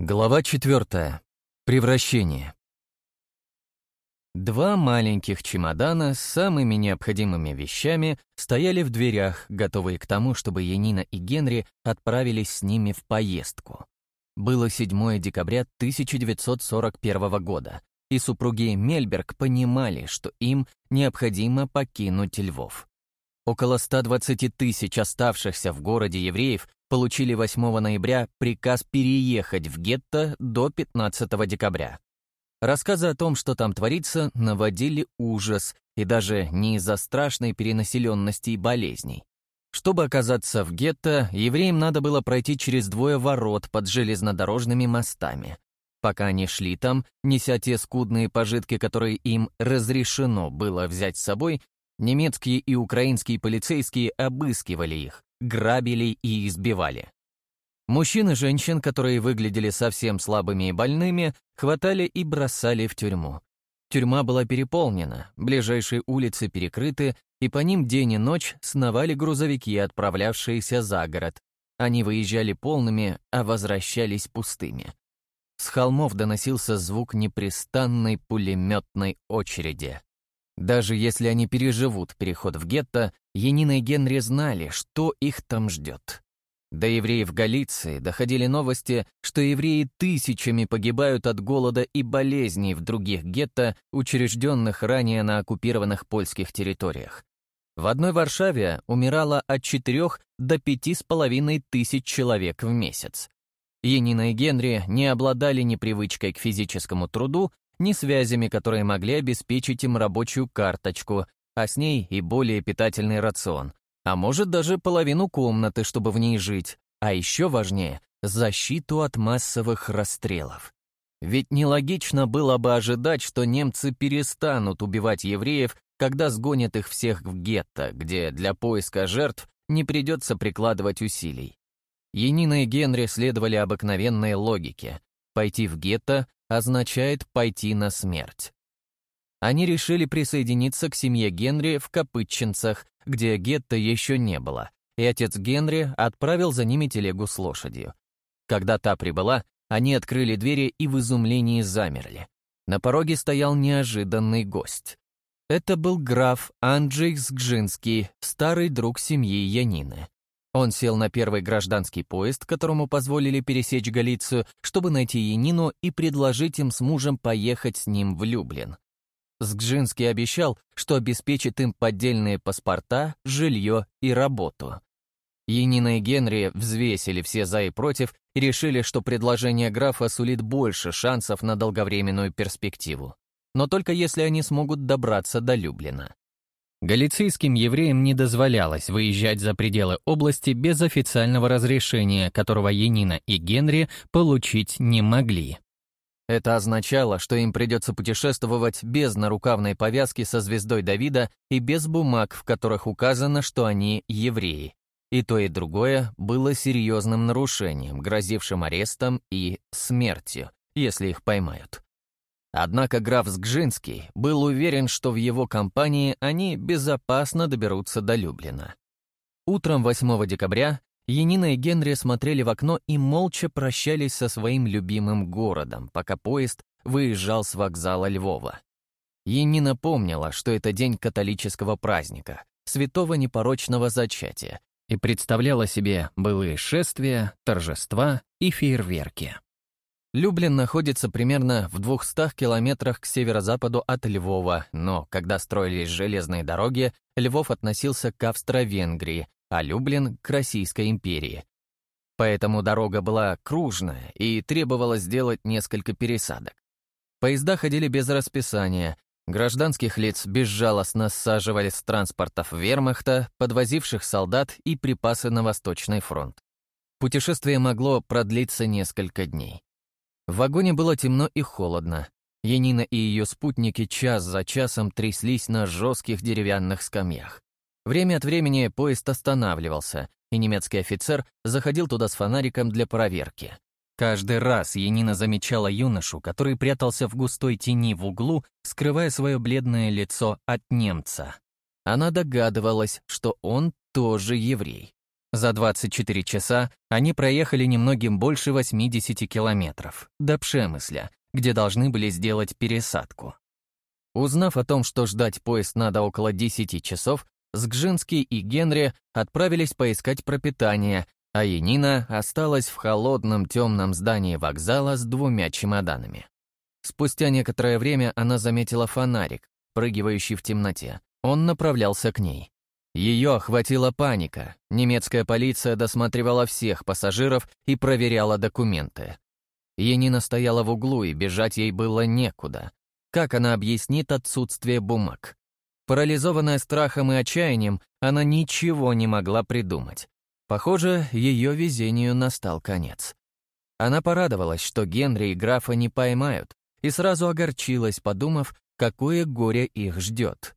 Глава четвертая. Превращение. Два маленьких чемодана с самыми необходимыми вещами стояли в дверях, готовые к тому, чтобы Янина и Генри отправились с ними в поездку. Было 7 декабря 1941 года, и супруги Мельберг понимали, что им необходимо покинуть Львов. Около 120 тысяч оставшихся в городе евреев получили 8 ноября приказ переехать в гетто до 15 декабря. Рассказы о том, что там творится, наводили ужас, и даже не из-за страшной перенаселенности и болезней. Чтобы оказаться в гетто, евреям надо было пройти через двое ворот под железнодорожными мостами. Пока они шли там, неся те скудные пожитки, которые им разрешено было взять с собой, немецкие и украинские полицейские обыскивали их, грабили и избивали. Мужчин и женщин, которые выглядели совсем слабыми и больными, хватали и бросали в тюрьму. Тюрьма была переполнена, ближайшие улицы перекрыты, и по ним день и ночь сновали грузовики, отправлявшиеся за город. Они выезжали полными, а возвращались пустыми. С холмов доносился звук непрестанной пулеметной очереди. Даже если они переживут переход в гетто, Янина и Генри знали, что их там ждет. До евреев Галиции доходили новости, что евреи тысячами погибают от голода и болезней в других гетто, учрежденных ранее на оккупированных польских территориях. В одной Варшаве умирало от 4 до пяти с половиной тысяч человек в месяц. Янина и Генри не обладали ни привычкой к физическому труду, ни связями, которые могли обеспечить им рабочую карточку, а с ней и более питательный рацион, а может даже половину комнаты, чтобы в ней жить, а еще важнее — защиту от массовых расстрелов. Ведь нелогично было бы ожидать, что немцы перестанут убивать евреев, когда сгонят их всех в гетто, где для поиска жертв не придется прикладывать усилий. Янина и Генри следовали обыкновенной логике. Пойти в гетто означает пойти на смерть. Они решили присоединиться к семье Генри в Копытчинцах, где гетто еще не было, и отец Генри отправил за ними телегу с лошадью. Когда та прибыла, они открыли двери и в изумлении замерли. На пороге стоял неожиданный гость. Это был граф Анджей Сгжинский, старый друг семьи Янины. Он сел на первый гражданский поезд, которому позволили пересечь Галицию, чтобы найти Янину и предложить им с мужем поехать с ним в Люблин. Сгжинский обещал, что обеспечит им поддельные паспорта, жилье и работу. Янина и Генри взвесили все за и против и решили, что предложение графа сулит больше шансов на долговременную перспективу. Но только если они смогут добраться до Люблина. Галицийским евреям не дозволялось выезжать за пределы области без официального разрешения, которого Янина и Генри получить не могли. Это означало, что им придется путешествовать без нарукавной повязки со звездой Давида и без бумаг, в которых указано, что они евреи. И то, и другое было серьезным нарушением, грозившим арестом и смертью, если их поймают. Однако граф Сгжинский был уверен, что в его компании они безопасно доберутся до Люблина. Утром 8 декабря Янина и Генри смотрели в окно и молча прощались со своим любимым городом, пока поезд выезжал с вокзала Львова. Янина помнила, что это день католического праздника, святого непорочного зачатия, и представляла себе былые шествия, торжества и фейерверки. Люблин находится примерно в 200 километрах к северо-западу от Львова, но когда строились железные дороги, Львов относился к Австро-Венгрии, а Люблин — к Российской империи. Поэтому дорога была кружная и требовалось сделать несколько пересадок. Поезда ходили без расписания, гражданских лиц безжалостно саживали с транспортов вермахта, подвозивших солдат и припасы на Восточный фронт. Путешествие могло продлиться несколько дней. В вагоне было темно и холодно. Янина и ее спутники час за часом тряслись на жестких деревянных скамьях. Время от времени поезд останавливался, и немецкий офицер заходил туда с фонариком для проверки. Каждый раз Янина замечала юношу, который прятался в густой тени в углу, скрывая свое бледное лицо от немца. Она догадывалась, что он тоже еврей. За 24 часа они проехали немногим больше 80 километров, до Пшемысля, где должны были сделать пересадку. Узнав о том, что ждать поезд надо около 10 часов, Сгжинский и Генри отправились поискать пропитание, а Янина осталась в холодном темном здании вокзала с двумя чемоданами. Спустя некоторое время она заметила фонарик, прыгивающий в темноте. Он направлялся к ней. Ее охватила паника. Немецкая полиция досматривала всех пассажиров и проверяла документы. Янина стояла в углу, и бежать ей было некуда. Как она объяснит отсутствие бумаг? Парализованная страхом и отчаянием, она ничего не могла придумать. Похоже, ее везению настал конец. Она порадовалась, что Генри и графа не поймают, и сразу огорчилась, подумав, какое горе их ждет.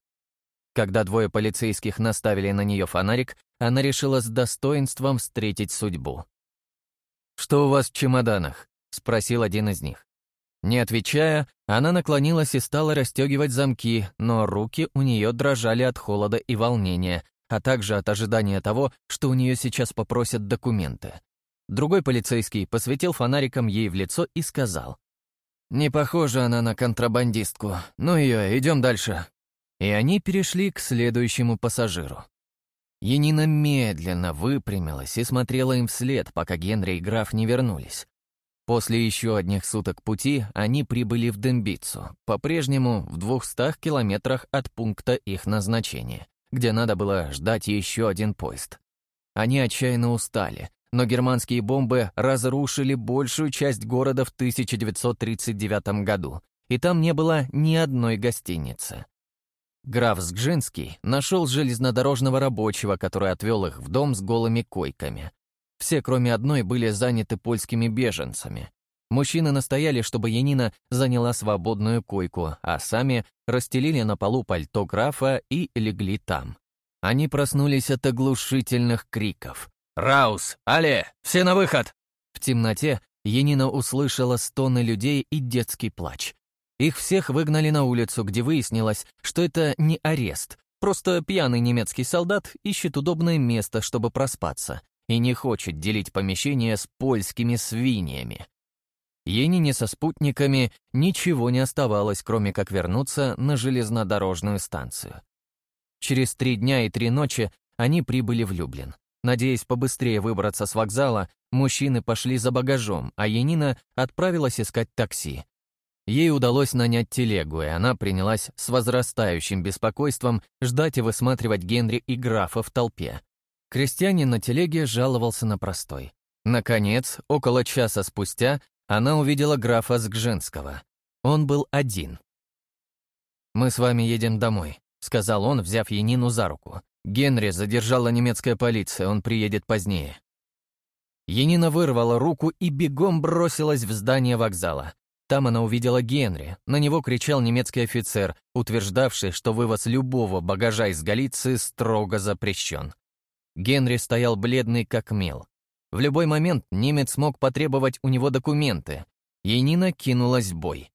Когда двое полицейских наставили на нее фонарик, она решила с достоинством встретить судьбу. «Что у вас в чемоданах?» — спросил один из них. Не отвечая, она наклонилась и стала расстегивать замки, но руки у нее дрожали от холода и волнения, а также от ожидания того, что у нее сейчас попросят документы. Другой полицейский посветил фонариком ей в лицо и сказал. «Не похожа она на контрабандистку. Ну ее, идем дальше». И они перешли к следующему пассажиру. Енина медленно выпрямилась и смотрела им вслед, пока Генри и граф не вернулись. После еще одних суток пути они прибыли в Дембицу, по-прежнему в двухстах километрах от пункта их назначения, где надо было ждать еще один поезд. Они отчаянно устали, но германские бомбы разрушили большую часть города в 1939 году, и там не было ни одной гостиницы. Граф Сгжинский нашел железнодорожного рабочего, который отвел их в дом с голыми койками. Все, кроме одной, были заняты польскими беженцами. Мужчины настояли, чтобы Янина заняла свободную койку, а сами расстелили на полу пальто графа и легли там. Они проснулись от оглушительных криков. «Раус! Але! Все на выход!» В темноте Енина услышала стоны людей и детский плач. Их всех выгнали на улицу, где выяснилось, что это не арест, просто пьяный немецкий солдат ищет удобное место, чтобы проспаться, и не хочет делить помещение с польскими свиньями. Енине со спутниками ничего не оставалось, кроме как вернуться на железнодорожную станцию. Через три дня и три ночи они прибыли в Люблин. Надеясь побыстрее выбраться с вокзала, мужчины пошли за багажом, а Янина отправилась искать такси. Ей удалось нанять телегу, и она принялась с возрастающим беспокойством ждать и высматривать Генри и графа в толпе. Крестьянин на телеге жаловался на простой. Наконец, около часа спустя, она увидела графа Сгженского. Он был один. «Мы с вами едем домой», — сказал он, взяв Янину за руку. Генри задержала немецкая полиция, он приедет позднее. Енина вырвала руку и бегом бросилась в здание вокзала. Там она увидела Генри. На него кричал немецкий офицер, утверждавший, что вывоз любого багажа из Галиции строго запрещен. Генри стоял бледный как мел. В любой момент немец мог потребовать у него документы. Енина кинулась в бой.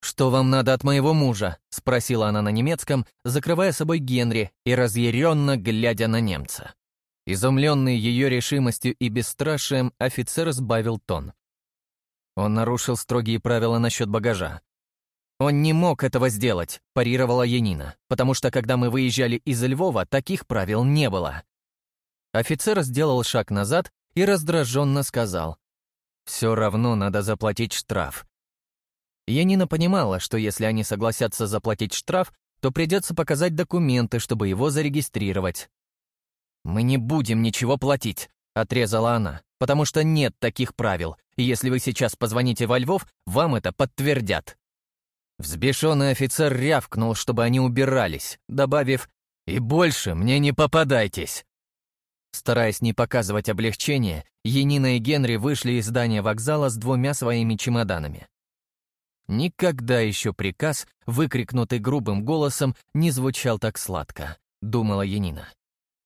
«Что вам надо от моего мужа?» — спросила она на немецком, закрывая собой Генри и разъяренно глядя на немца. Изумленный ее решимостью и бесстрашием, офицер сбавил тон. Он нарушил строгие правила насчет багажа. «Он не мог этого сделать», — парировала Янина, «потому что, когда мы выезжали из Львова, таких правил не было». Офицер сделал шаг назад и раздраженно сказал, «Все равно надо заплатить штраф. Янина понимала, что если они согласятся заплатить штраф, то придется показать документы, чтобы его зарегистрировать. «Мы не будем ничего платить», — отрезала она, «потому что нет таких правил, и если вы сейчас позвоните во Львов, вам это подтвердят». Взбешенный офицер рявкнул, чтобы они убирались, добавив «И больше мне не попадайтесь». Стараясь не показывать облегчение, Енина и Генри вышли из здания вокзала с двумя своими чемоданами. Никогда еще приказ, выкрикнутый грубым голосом, не звучал так сладко, думала Янина.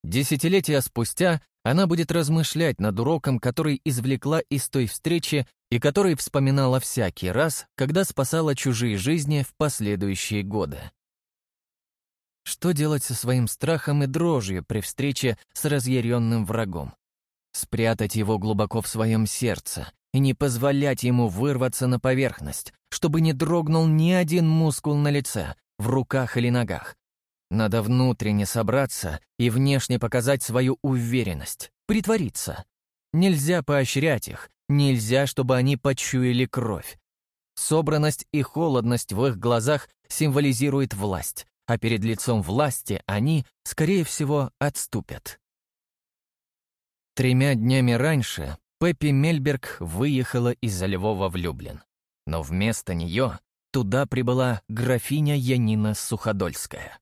Десятилетия спустя она будет размышлять над уроком, который извлекла из той встречи и который вспоминала всякий раз, когда спасала чужие жизни в последующие годы. Что делать со своим страхом и дрожью при встрече с разъяренным врагом? Спрятать его глубоко в своем сердце и не позволять ему вырваться на поверхность, чтобы не дрогнул ни один мускул на лице, в руках или ногах. Надо внутренне собраться и внешне показать свою уверенность, притвориться. Нельзя поощрять их, нельзя, чтобы они почуяли кровь. Собранность и холодность в их глазах символизирует власть, а перед лицом власти они, скорее всего, отступят. Тремя днями раньше Пеппи Мельберг выехала из-за Львова в Люблин. Но вместо нее туда прибыла графиня Янина Суходольская.